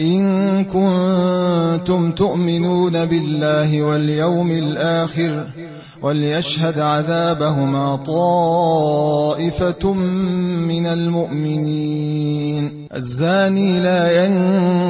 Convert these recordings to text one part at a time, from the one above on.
إن كنتم تؤمنون بالله واليوم الآخر وليشهد عذابهما طائفة من المؤمنين. الزاني لا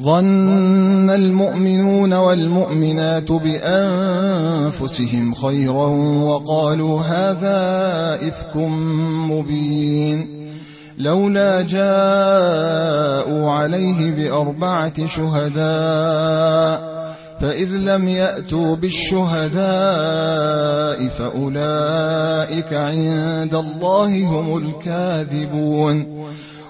ظن المؤمنون والمؤمنات بأنفسهم خيرا وقالوا هذا إفك مبين. لولا جاءوا عليه بأربعة شهداء فإذ لم يأتوا بالشهداء فأولئك عند الله هم الكاذبون.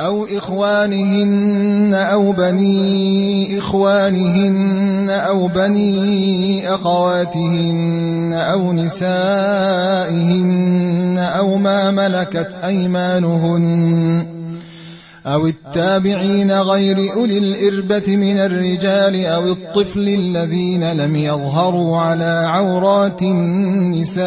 أو إخوانهن أو بني إخوانهن أو بني أخواتهن أو نسائهن أو ما ملكت أيمانهن أو التابعين غير أولي الإربة من الرجال أو الطفل الذين لم يظهروا على عورات النساء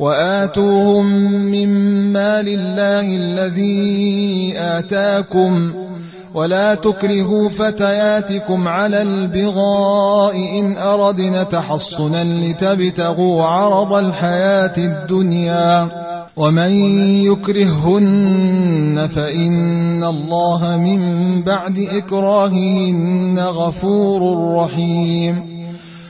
وآتوهم مما لله الذي آتاكم ولا تكرهوا فتياتكم على البغاء إن أردنا تحصنا لتبتغوا عرض الحياة الدنيا ومن يكرههن فإن الله من بعد إكراههن غفور رحيم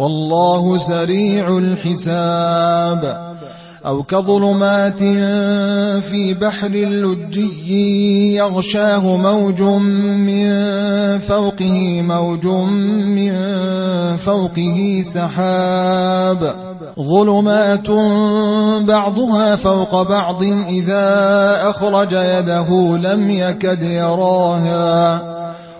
والله سريع الحساب. أو كظلمات في بحر لجي يغشاه موج من فوقه موج من فوقه سحاب. ظلمات بعضها فوق بعض إذا أخرج يده لم يكد يراها.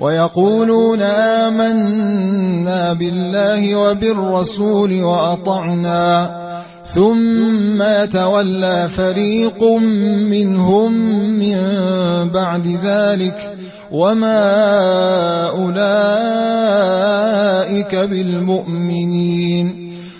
ويقولون آمنا بالله وبالرسول وأطعنا. ثم يتولى فريق منهم من بعد ذلك. وما أولئك بالمؤمنين.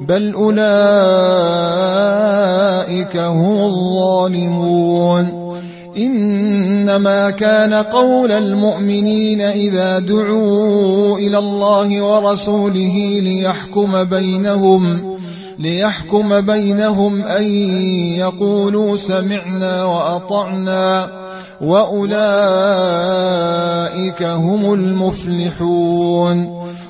بل أولئك هم الظالمون. إنما كان قول المؤمنين إذا دعوا إلى الله ورسوله ليحكم بينهم ليحكم بينهم أن يقولوا سمعنا وأطعنا. وأولئك هم المفلحون.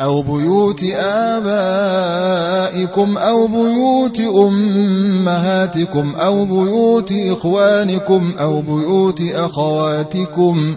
أو بيوت آبائكم أو بيوت أمهاتكم أو بيوت إخوانكم أو بيوت أخواتكم